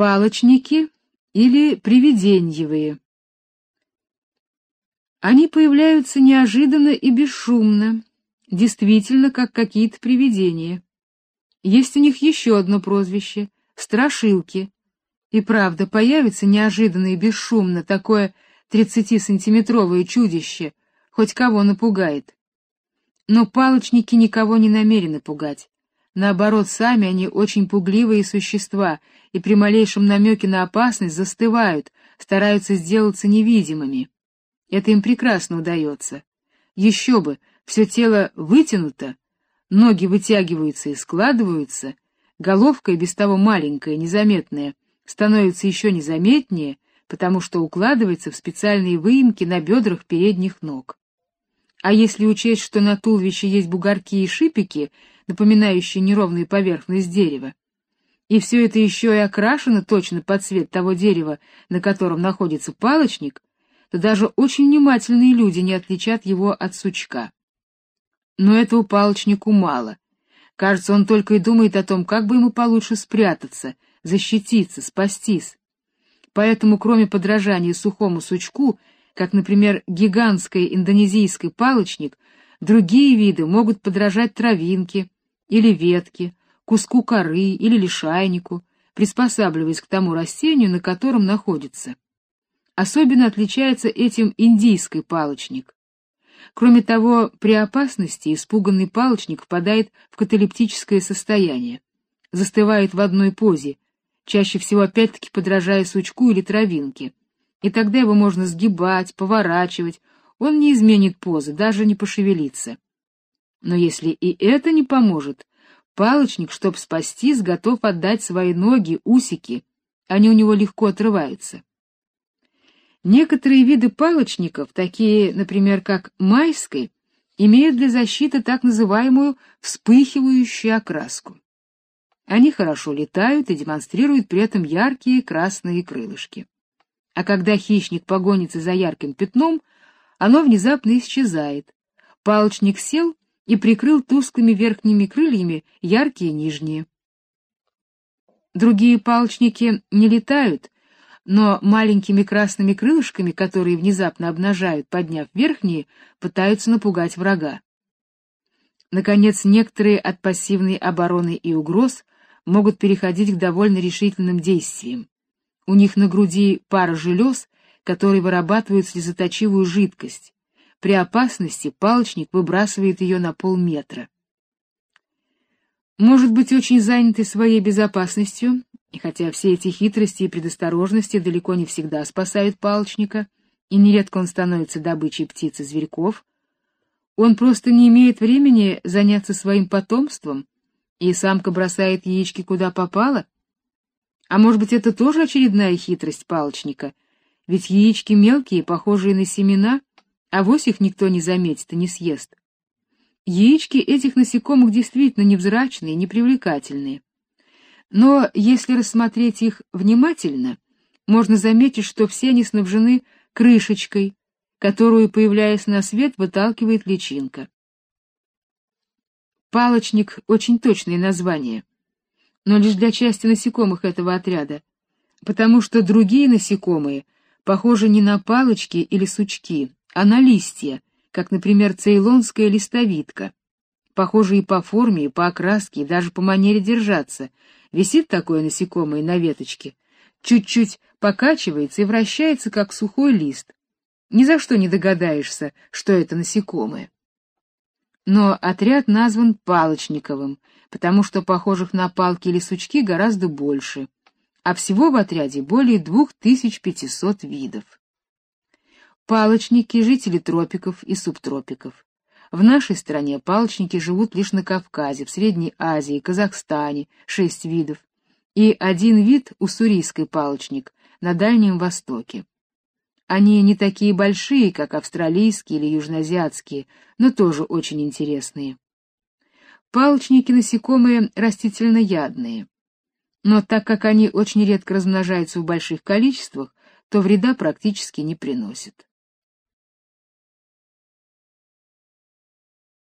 Палочники или привиденьевые. Они появляются неожиданно и бесшумно, действительно, как какие-то привидения. Есть у них еще одно прозвище — страшилки. И правда, появится неожиданно и бесшумно такое тридцатисантиметровое чудище, хоть кого напугает. Но палочники никого не намерены пугать. Наоборот, сами они очень пугливые существа, и при малейшем намеке на опасность застывают, стараются сделаться невидимыми. Это им прекрасно удается. Еще бы, все тело вытянуто, ноги вытягиваются и складываются, головка и без того маленькая, незаметная, становится еще незаметнее, потому что укладывается в специальные выемки на бедрах передних ног. А если учесть, что на туловище есть бугорки и шипики, напоминающие неровную поверхность дерева, и все это еще и окрашено точно под цвет того дерева, на котором находится палочник, то даже очень внимательные люди не отличат его от сучка. Но этого палочнику мало. Кажется, он только и думает о том, как бы ему получше спрятаться, защититься, спастись. Поэтому, кроме подражания сухому сучку, как, например, гигантский индонезийский палочник, другие виды могут подражать травинке или ветке, куску коры или лишайнику, приспосабливаясь к тому растению, на котором находится. Особенно отличается этим индийский палочник. Кроме того, при опасности испуганный палочник впадает в каталептическое состояние, застывает в одной позе, чаще всего опять-таки подражая сучку или травинке, и тогда его можно сгибать, поворачивать, он не изменит позы, даже не пошевелится. Но если и это не поможет, палочник, чтоб спастись, готов отдать свои ноги, усики, они у него легко отрываются. Некоторые виды палочников, такие, например, как майской, имеют для защиты так называемую вспыхивающую окраску. Они хорошо летают и демонстрируют при этом яркие красные крылышки а когда хищник погонится за ярким пятном, оно внезапно исчезает. Палочник сел и прикрыл тусклыми верхними крыльями яркие нижние. Другие палочники не летают, но маленькими красными крылышками, которые внезапно обнажают, подняв верхние, пытаются напугать врага. Наконец, некоторые от пассивной обороны и угроз могут переходить к довольно решительным действиям. У них на груди пара желез, которые вырабатывают слезоточивую жидкость. При опасности палочник выбрасывает ее на полметра. Может быть очень занятый своей безопасностью, и хотя все эти хитрости и предосторожности далеко не всегда спасают палочника, и нередко он становится добычей птиц и зверьков, он просто не имеет времени заняться своим потомством, и самка бросает яички куда попало — а может быть, это тоже очередная хитрость палочника? Ведь яички мелкие, похожие на семена, а вось их никто не заметит и не съест. Яички этих насекомых действительно невзрачные, непривлекательные. Но если рассмотреть их внимательно, можно заметить, что все они снабжены крышечкой, которую, появляясь на свет, выталкивает личинка. Палочник — очень точное название но лишь для части насекомых этого отряда, потому что другие насекомые похожи не на палочки или сучки, а на листья, как, например, цейлонская листовидка. Похожи и по форме, и по окраске, и даже по манере держаться. Висит такое насекомое на веточке, чуть-чуть покачивается и вращается, как сухой лист. Ни за что не догадаешься, что это насекомое. Но отряд назван Палочниковым, потому что похожих на палки или сучки гораздо больше, а всего в отряде более 2500 видов. Палочники — жители тропиков и субтропиков. В нашей стране палочники живут лишь на Кавказе, в Средней Азии, Казахстане, шесть видов, и один вид — уссурийский палочник, на Дальнем Востоке. Они не такие большие, как австралийские или южноазиатские, но тоже очень интересные. Палочники насекомые растительноядные. Но так как они очень редко размножаются в больших количествах, то вреда практически не приносят.